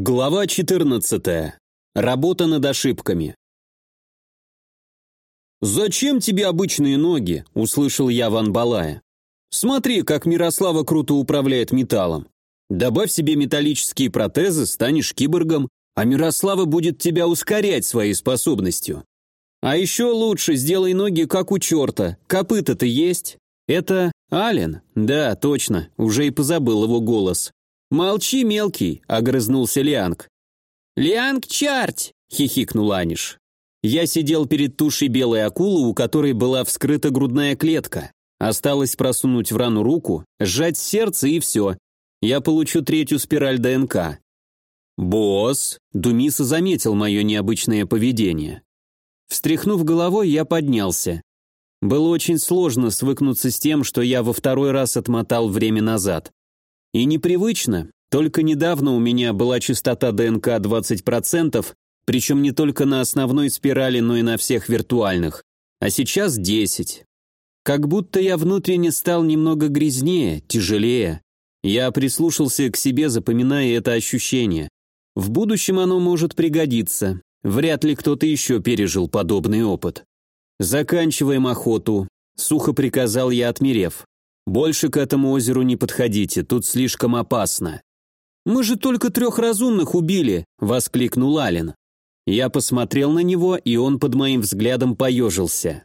Глава 14. Работа над ошибками. «Зачем тебе обычные ноги?» – услышал я Ван Балая. «Смотри, как Мирослава круто управляет металлом. Добавь себе металлические протезы, станешь киборгом, а Мирослава будет тебя ускорять своей способностью. А еще лучше сделай ноги как у черта, копыта-то есть. Это Ален? Да, точно, уже и позабыл его голос. «Молчи, мелкий», — огрызнулся Лианг. «Лианг чарть!» — хихикнул Аниш. Я сидел перед тушей белой акулы, у которой была вскрыта грудная клетка. Осталось просунуть в рану руку, сжать сердце и все. Я получу третью спираль ДНК. «Босс!» — Думиса заметил мое необычное поведение. Встряхнув головой, я поднялся. Было очень сложно свыкнуться с тем, что я во второй раз отмотал время назад. И непривычно, только недавно у меня была частота ДНК 20%, причем не только на основной спирали, но и на всех виртуальных. А сейчас 10. Как будто я внутренне стал немного грязнее, тяжелее. Я прислушался к себе, запоминая это ощущение. В будущем оно может пригодиться. Вряд ли кто-то еще пережил подобный опыт. «Заканчиваем охоту», — сухо приказал я, отмерев. Больше к этому озеру не подходите, тут слишком опасно. Мы же только трех разумных убили, воскликнул Ален. Я посмотрел на него, и он под моим взглядом поежился.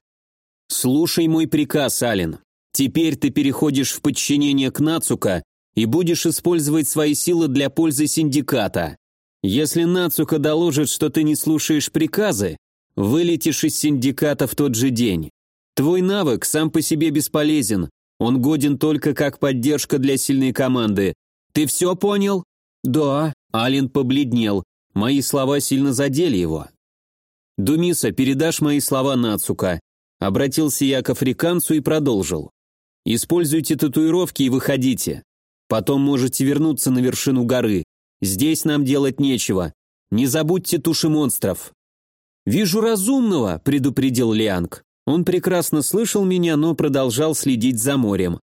Слушай мой приказ, Ален. Теперь ты переходишь в подчинение к Нацука и будешь использовать свои силы для пользы синдиката. Если Нацука доложит, что ты не слушаешь приказы, вылетишь из синдиката в тот же день. Твой навык сам по себе бесполезен, он годен только как поддержка для сильной команды. Ты все понял? Да. Ален побледнел. Мои слова сильно задели его. Думиса, передашь мои слова Нацука. Обратился я к африканцу и продолжил. Используйте татуировки и выходите. Потом можете вернуться на вершину горы. Здесь нам делать нечего. Не забудьте туши монстров. «Вижу разумного», — предупредил Лианг. Он прекрасно слышал меня, но продолжал следить за морем.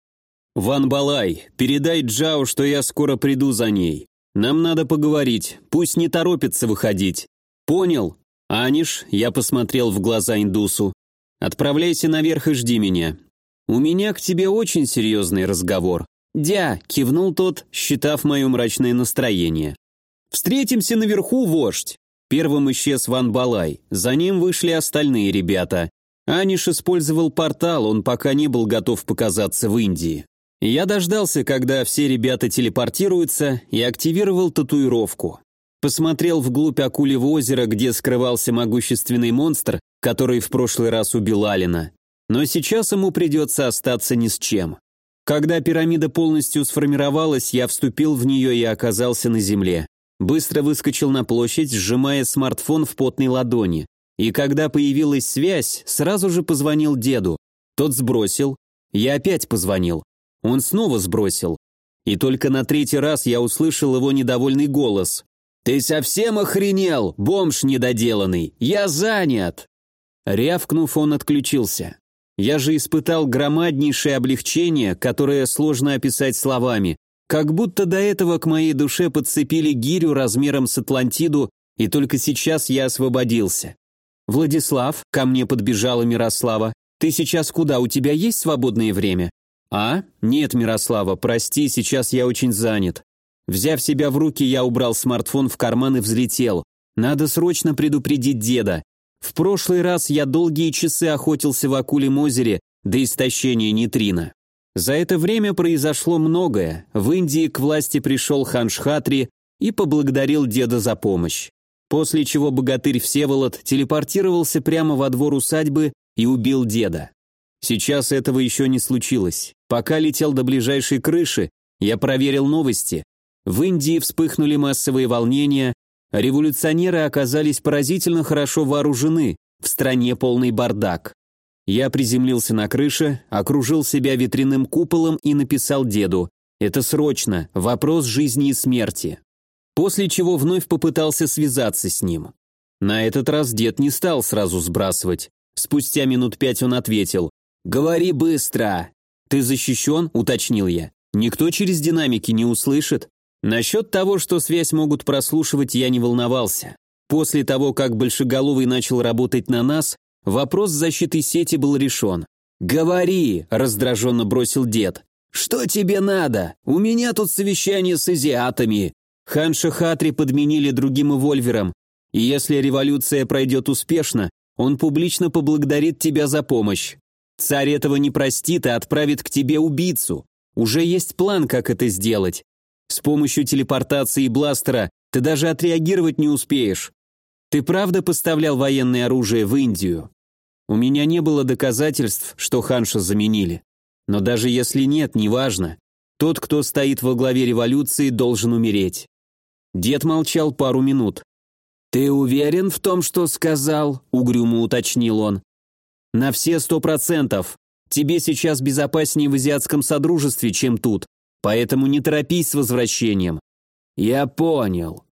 «Ван Балай, передай Джао, что я скоро приду за ней. Нам надо поговорить, пусть не торопится выходить. Понял? Аниш, я посмотрел в глаза индусу. Отправляйся наверх и жди меня. У меня к тебе очень серьезный разговор. Дя, кивнул тот, считав мое мрачное настроение. Встретимся наверху, вождь. Первым исчез Ван Балай, за ним вышли остальные ребята. Аниш использовал портал, он пока не был готов показаться в Индии. Я дождался, когда все ребята телепортируются, и активировал татуировку. Посмотрел вглубь акулевого озера, где скрывался могущественный монстр, который в прошлый раз убил Алина. Но сейчас ему придется остаться ни с чем. Когда пирамида полностью сформировалась, я вступил в нее и оказался на земле. Быстро выскочил на площадь, сжимая смартфон в потной ладони. И когда появилась связь, сразу же позвонил деду. Тот сбросил. Я опять позвонил. Он снова сбросил. И только на третий раз я услышал его недовольный голос. «Ты совсем охренел, бомж недоделанный! Я занят!» Рявкнув, он отключился. Я же испытал громаднейшее облегчение, которое сложно описать словами. Как будто до этого к моей душе подцепили гирю размером с Атлантиду, и только сейчас я освободился. «Владислав», — ко мне подбежала Мирослава, «ты сейчас куда, у тебя есть свободное время?» «А? Нет, Мирослава, прости, сейчас я очень занят». Взяв себя в руки, я убрал смартфон в карман и взлетел. Надо срочно предупредить деда. В прошлый раз я долгие часы охотился в Акулем озере до истощения нейтрина. За это время произошло многое. В Индии к власти пришел хан Шхатри и поблагодарил деда за помощь после чего богатырь Всеволод телепортировался прямо во двор усадьбы и убил деда. Сейчас этого еще не случилось. Пока летел до ближайшей крыши, я проверил новости. В Индии вспыхнули массовые волнения, революционеры оказались поразительно хорошо вооружены, в стране полный бардак. Я приземлился на крыше, окружил себя ветряным куполом и написал деду «Это срочно, вопрос жизни и смерти» после чего вновь попытался связаться с ним. На этот раз дед не стал сразу сбрасывать. Спустя минут пять он ответил «Говори быстро!» «Ты защищен?» – уточнил я. «Никто через динамики не услышит?» Насчет того, что связь могут прослушивать, я не волновался. После того, как Большеголовый начал работать на нас, вопрос защиты сети был решен. «Говори!» – раздраженно бросил дед. «Что тебе надо? У меня тут совещание с азиатами!» Ханша Хатри подменили другим эвольвером, и если революция пройдет успешно, он публично поблагодарит тебя за помощь. Царь этого не простит и отправит к тебе убийцу. Уже есть план, как это сделать. С помощью телепортации и бластера ты даже отреагировать не успеешь. Ты правда поставлял военное оружие в Индию? У меня не было доказательств, что Ханша заменили. Но даже если нет, неважно. Тот, кто стоит во главе революции, должен умереть. Дед молчал пару минут. «Ты уверен в том, что сказал?» — угрюмо уточнил он. «На все сто процентов. Тебе сейчас безопаснее в азиатском содружестве, чем тут, поэтому не торопись с возвращением». «Я понял».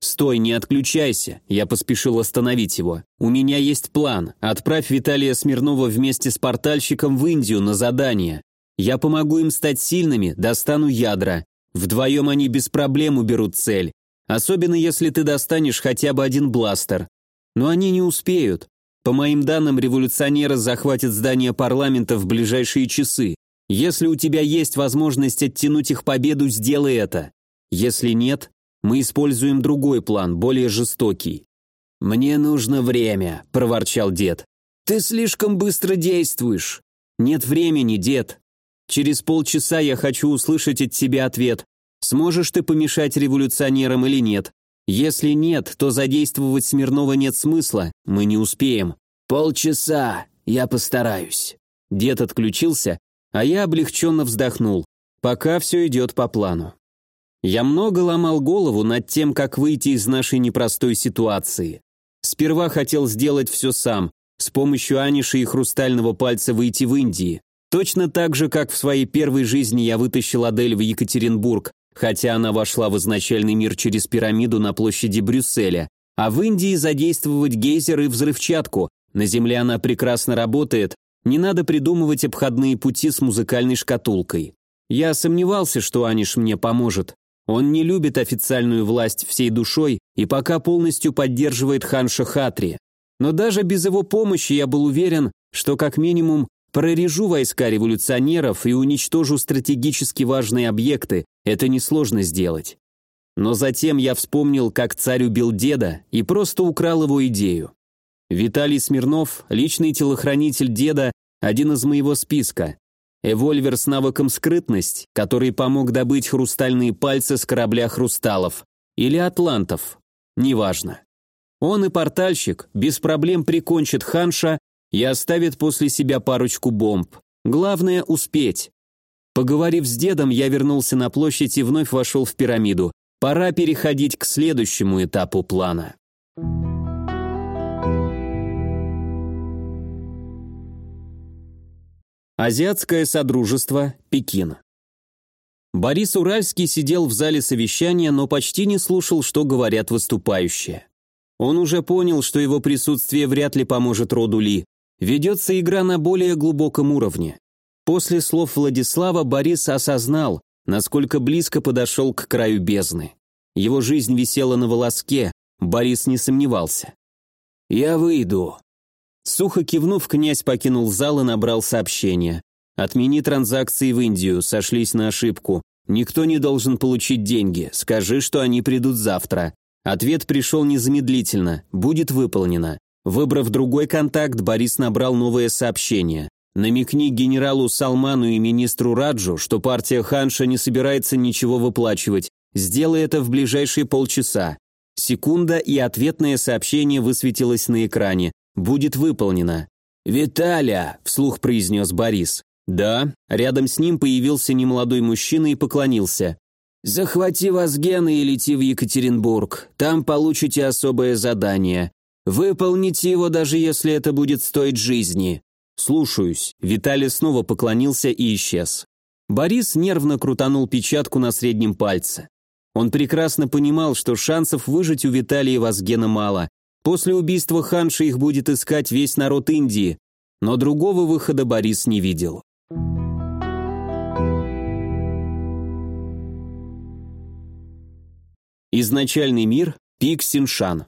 «Стой, не отключайся», — я поспешил остановить его. «У меня есть план. Отправь Виталия Смирнова вместе с портальщиком в Индию на задание. Я помогу им стать сильными, достану ядра. Вдвоем они без проблем уберут цель. Особенно если ты достанешь хотя бы один бластер. Но они не успеют. По моим данным, революционеры захватят здание парламента в ближайшие часы. Если у тебя есть возможность оттянуть их победу, сделай это. Если нет, мы используем другой план, более жестокий. «Мне нужно время», – проворчал дед. «Ты слишком быстро действуешь». «Нет времени, дед. Через полчаса я хочу услышать от тебя ответ. Сможешь ты помешать революционерам или нет? Если нет, то задействовать Смирнова нет смысла, мы не успеем. Полчаса, я постараюсь. Дед отключился, а я облегченно вздохнул. Пока все идет по плану. Я много ломал голову над тем, как выйти из нашей непростой ситуации. Сперва хотел сделать все сам, с помощью Аниши и хрустального пальца выйти в Индии. Точно так же, как в своей первой жизни я вытащил Адель в Екатеринбург, хотя она вошла в изначальный мир через пирамиду на площади Брюсселя, а в Индии задействовать гейзер и взрывчатку, на Земле она прекрасно работает, не надо придумывать обходные пути с музыкальной шкатулкой. Я сомневался, что Аниш мне поможет. Он не любит официальную власть всей душой и пока полностью поддерживает Ханша Хатри. Но даже без его помощи я был уверен, что как минимум Прорежу войска революционеров и уничтожу стратегически важные объекты, это несложно сделать. Но затем я вспомнил, как царь убил деда и просто украл его идею. Виталий Смирнов, личный телохранитель деда, один из моего списка. Эвольвер с навыком скрытность, который помог добыть хрустальные пальцы с корабля хрусталов. Или атлантов. Неважно. Он и портальщик без проблем прикончит Ханша и оставит после себя парочку бомб. Главное – успеть. Поговорив с дедом, я вернулся на площадь и вновь вошел в пирамиду. Пора переходить к следующему этапу плана. Азиатское Содружество, Пекин. Борис Уральский сидел в зале совещания, но почти не слушал, что говорят выступающие. Он уже понял, что его присутствие вряд ли поможет роду Ли, Ведется игра на более глубоком уровне. После слов Владислава Борис осознал, насколько близко подошел к краю бездны. Его жизнь висела на волоске, Борис не сомневался. «Я выйду». Сухо кивнув, князь покинул зал и набрал сообщение. «Отмени транзакции в Индию, сошлись на ошибку. Никто не должен получить деньги, скажи, что они придут завтра». Ответ пришел незамедлительно, будет выполнено. Выбрав другой контакт, Борис набрал новое сообщение. Намекни генералу Салману и министру Раджу, что партия Ханша не собирается ничего выплачивать. Сделай это в ближайшие полчаса. Секунда, и ответное сообщение высветилось на экране. Будет выполнено. «Виталя!» – вслух произнес Борис. «Да». Рядом с ним появился немолодой мужчина и поклонился. «Захвати вас гены и лети в Екатеринбург. Там получите особое задание. Выполните его, даже если это будет стоить жизни. Слушаюсь. Виталий снова поклонился и исчез. Борис нервно крутанул печатку на среднем пальце. Он прекрасно понимал, что шансов выжить у Виталия Вазгена мало. После убийства Ханши их будет искать весь народ Индии, но другого выхода Борис не видел. Изначальный мир, пик Синшан.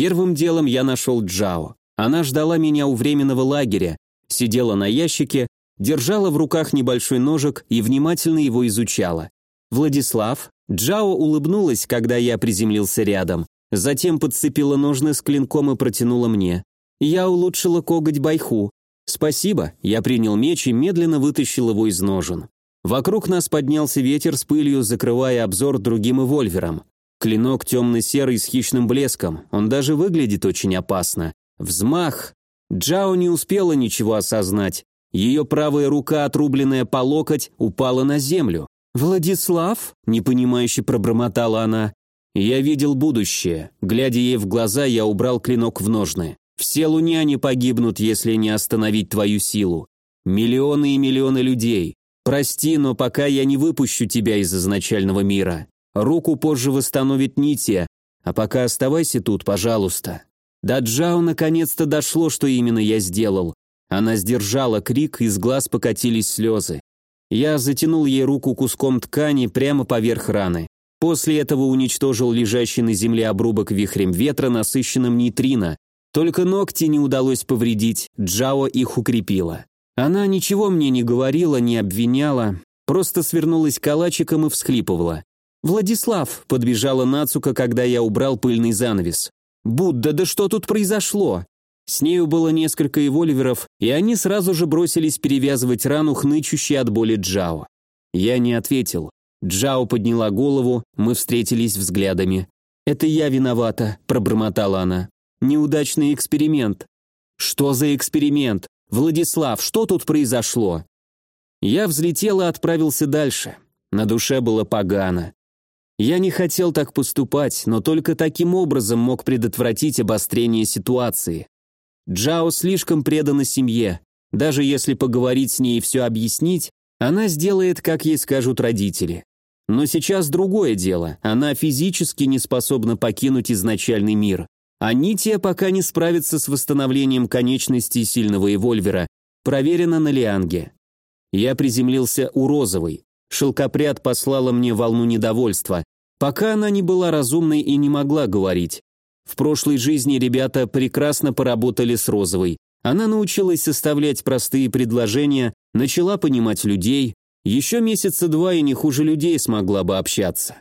Первым делом я нашел Джао. Она ждала меня у временного лагеря, сидела на ящике, держала в руках небольшой ножик и внимательно его изучала. «Владислав?» Джао улыбнулась, когда я приземлился рядом, затем подцепила ножны с клинком и протянула мне. «Я улучшила коготь Байху. Спасибо», я принял меч и медленно вытащил его из ножен. Вокруг нас поднялся ветер с пылью, закрывая обзор другим эвольвером. Клинок темно-серый с хищным блеском, он даже выглядит очень опасно. Взмах. Джао не успела ничего осознать. Ее правая рука, отрубленная по локоть, упала на землю. «Владислав?» – непонимающе пробормотала она. Я видел будущее. Глядя ей в глаза, я убрал клинок в ножны. Все луняне погибнут, если не остановить твою силу. Миллионы и миллионы людей. Прости, но пока я не выпущу тебя из изначального мира. Руку позже восстановит Нития, а пока оставайся тут, пожалуйста». До Джао наконец-то дошло, что именно я сделал. Она сдержала крик, из глаз покатились слезы. Я затянул ей руку куском ткани прямо поверх раны. После этого уничтожил лежащий на земле обрубок вихрем ветра, насыщенным нейтрино. Только ногти не удалось повредить, Джао их укрепила. Она ничего мне не говорила, не обвиняла, просто свернулась калачиком и всхлипывала. «Владислав!» – подбежала Нацука, когда я убрал пыльный занавес. «Будда, да что тут произошло?» С нею было несколько эвольверов, и они сразу же бросились перевязывать рану, хнычущей от боли Джао. Я не ответил. Джао подняла голову, мы встретились взглядами. «Это я виновата», – пробормотала она. «Неудачный эксперимент». «Что за эксперимент? Владислав, что тут произошло?» Я взлетел и отправился дальше. На душе было погано. Я не хотел так поступать, но только таким образом мог предотвратить обострение ситуации. Джао слишком предана семье. Даже если поговорить с ней и все объяснить, она сделает, как ей скажут родители. Но сейчас другое дело. Она физически не способна покинуть изначальный мир. А Нития пока не справится с восстановлением конечностей сильного эвольвера, проверено на Лианге. Я приземлился у Розовой. Шелкопряд послала мне волну недовольства. Пока она не была разумной и не могла говорить. В прошлой жизни ребята прекрасно поработали с Розовой. Она научилась составлять простые предложения, начала понимать людей. Еще месяца два и не хуже людей смогла бы общаться.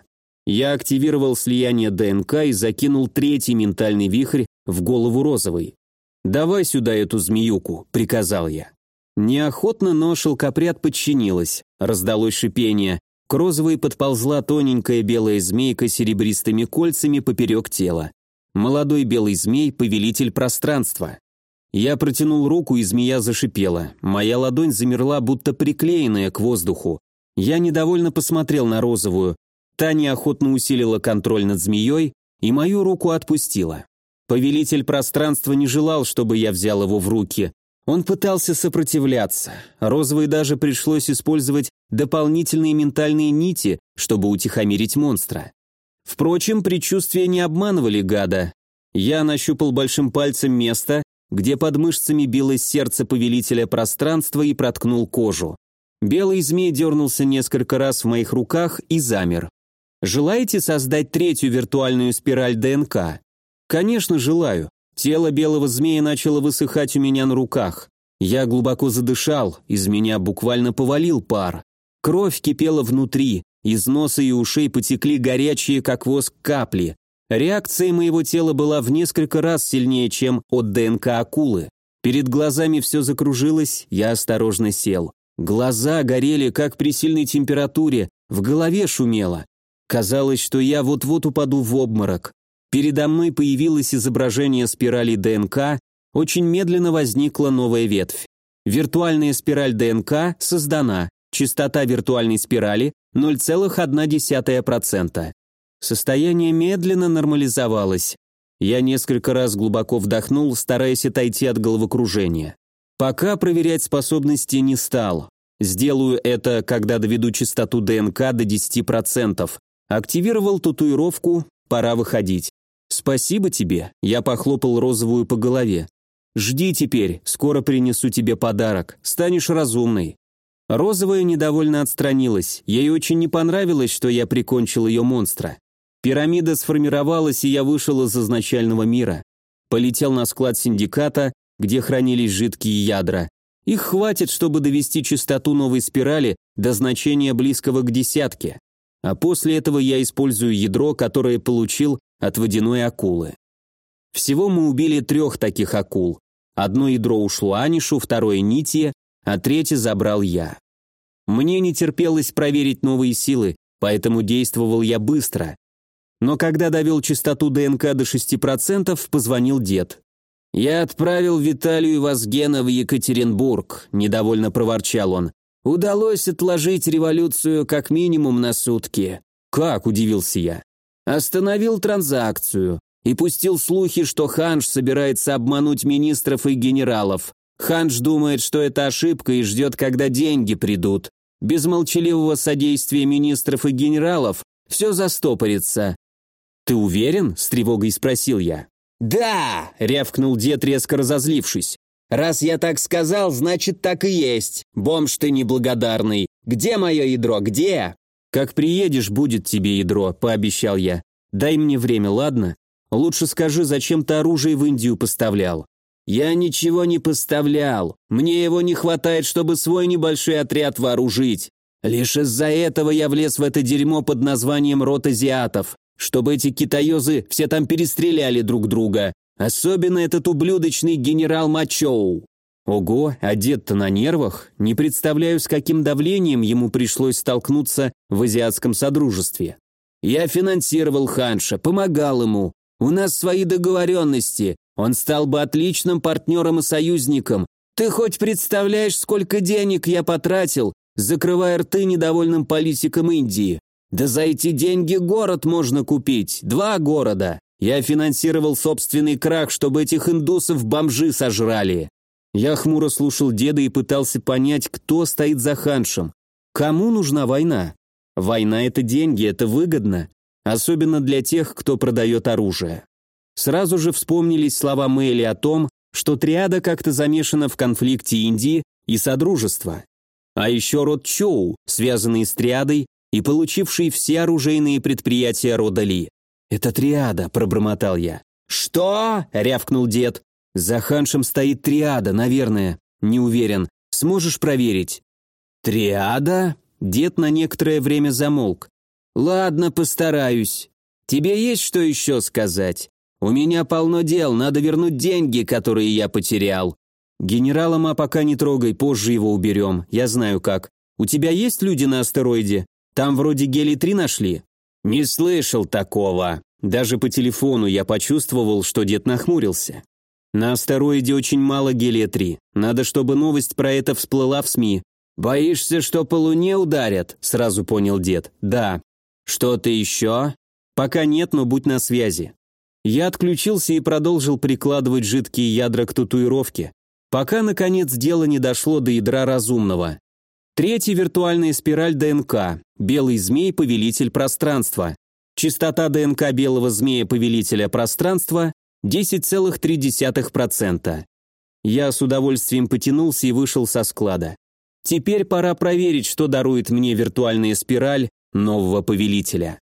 Я активировал слияние ДНК и закинул третий ментальный вихрь в голову Розовой. «Давай сюда эту змеюку», — приказал я. Неохотно, но шелкопряд подчинилась. Раздалось шипение. К розовой подползла тоненькая белая змейка с серебристыми кольцами поперек тела. Молодой белый змей – повелитель пространства. Я протянул руку, и змея зашипела. Моя ладонь замерла, будто приклеенная к воздуху. Я недовольно посмотрел на розовую. Та неохотно усилила контроль над змеей и мою руку отпустила. Повелитель пространства не желал, чтобы я взял его в руки. Он пытался сопротивляться. Розовой даже пришлось использовать дополнительные ментальные нити, чтобы утихомирить монстра. Впрочем, предчувствия не обманывали гада. Я нащупал большим пальцем место, где под мышцами билось сердце повелителя пространства и проткнул кожу. Белый змей дернулся несколько раз в моих руках и замер. Желаете создать третью виртуальную спираль ДНК? Конечно, желаю. Тело белого змея начало высыхать у меня на руках. Я глубоко задышал, из меня буквально повалил пар. Кровь кипела внутри, из носа и ушей потекли горячие, как воск, капли. Реакция моего тела была в несколько раз сильнее, чем от ДНК акулы. Перед глазами все закружилось, я осторожно сел. Глаза горели, как при сильной температуре, в голове шумело. Казалось, что я вот-вот упаду в обморок. Передо мной появилось изображение спирали ДНК, очень медленно возникла новая ветвь. Виртуальная спираль ДНК создана, частота виртуальной спирали 0,1%. Состояние медленно нормализовалось. Я несколько раз глубоко вдохнул, стараясь отойти от головокружения. Пока проверять способности не стал. Сделаю это, когда доведу частоту ДНК до 10%. Активировал татуировку, пора выходить. «Спасибо тебе», — я похлопал розовую по голове. «Жди теперь, скоро принесу тебе подарок, станешь разумной». Розовая недовольно отстранилась, ей очень не понравилось, что я прикончил ее монстра. Пирамида сформировалась, и я вышел из изначального мира. Полетел на склад синдиката, где хранились жидкие ядра. Их хватит, чтобы довести частоту новой спирали до значения близкого к десятке. А после этого я использую ядро, которое получил от водяной акулы. Всего мы убили трех таких акул. Одно ядро ушло Анишу, второе Нитие, а третье забрал я. Мне не терпелось проверить новые силы, поэтому действовал я быстро. Но когда довел частоту ДНК до 6%, позвонил дед. «Я отправил Виталию Вазгена в Екатеринбург», – недовольно проворчал он. «Удалось отложить революцию как минимум на сутки». «Как?» – удивился я. «Остановил транзакцию и пустил слухи, что Ханш собирается обмануть министров и генералов. Ханш думает, что это ошибка и ждет, когда деньги придут. Без молчаливого содействия министров и генералов все застопорится». «Ты уверен?» – с тревогой спросил я. «Да!» — рявкнул дед, резко разозлившись. «Раз я так сказал, значит, так и есть. Бомж ты неблагодарный. Где мое ядро, где?» «Как приедешь, будет тебе ядро», — пообещал я. «Дай мне время, ладно? Лучше скажи, зачем ты оружие в Индию поставлял?» «Я ничего не поставлял. Мне его не хватает, чтобы свой небольшой отряд вооружить. Лишь из-за этого я влез в это дерьмо под названием «Рот азиатов» чтобы эти китаёзы все там перестреляли друг друга. Особенно этот ублюдочный генерал Мачоу. Ого, одет-то на нервах. Не представляю, с каким давлением ему пришлось столкнуться в азиатском содружестве. Я финансировал Ханша, помогал ему. У нас свои договоренности. Он стал бы отличным партнером и союзником. Ты хоть представляешь, сколько денег я потратил, закрывая рты недовольным политикам Индии? Да за эти деньги город можно купить, два города. Я финансировал собственный крах, чтобы этих индусов бомжи сожрали. Я хмуро слушал деда и пытался понять, кто стоит за ханшем. Кому нужна война? Война – это деньги, это выгодно. Особенно для тех, кто продает оружие. Сразу же вспомнились слова Мэйли о том, что триада как-то замешана в конфликте Индии и Содружества. А еще род Чоу, связанный с триадой, и получивший все оружейные предприятия рода Ли. «Это триада», — пробормотал я. «Что?» — рявкнул дед. «За ханшем стоит триада, наверное. Не уверен. Сможешь проверить?» «Триада?» Дед на некоторое время замолк. «Ладно, постараюсь. Тебе есть что еще сказать? У меня полно дел, надо вернуть деньги, которые я потерял. Генерала Ма пока не трогай, позже его уберем, я знаю как. У тебя есть люди на астероиде? Там вроде гелий-3 нашли?» «Не слышал такого». Даже по телефону я почувствовал, что дед нахмурился. «На астероиде очень мало гелия-3. Надо, чтобы новость про это всплыла в СМИ». «Боишься, что по Луне ударят?» – сразу понял дед. «Да». «Что-то еще?» «Пока нет, но будь на связи». Я отключился и продолжил прикладывать жидкие ядра к татуировке, пока, наконец, дело не дошло до ядра разумного. Третья виртуальная спираль ДНК. Белый змей – повелитель пространства. Частота ДНК белого змея-повелителя пространства – 10,3%. Я с удовольствием потянулся и вышел со склада. Теперь пора проверить, что дарует мне виртуальная спираль нового повелителя.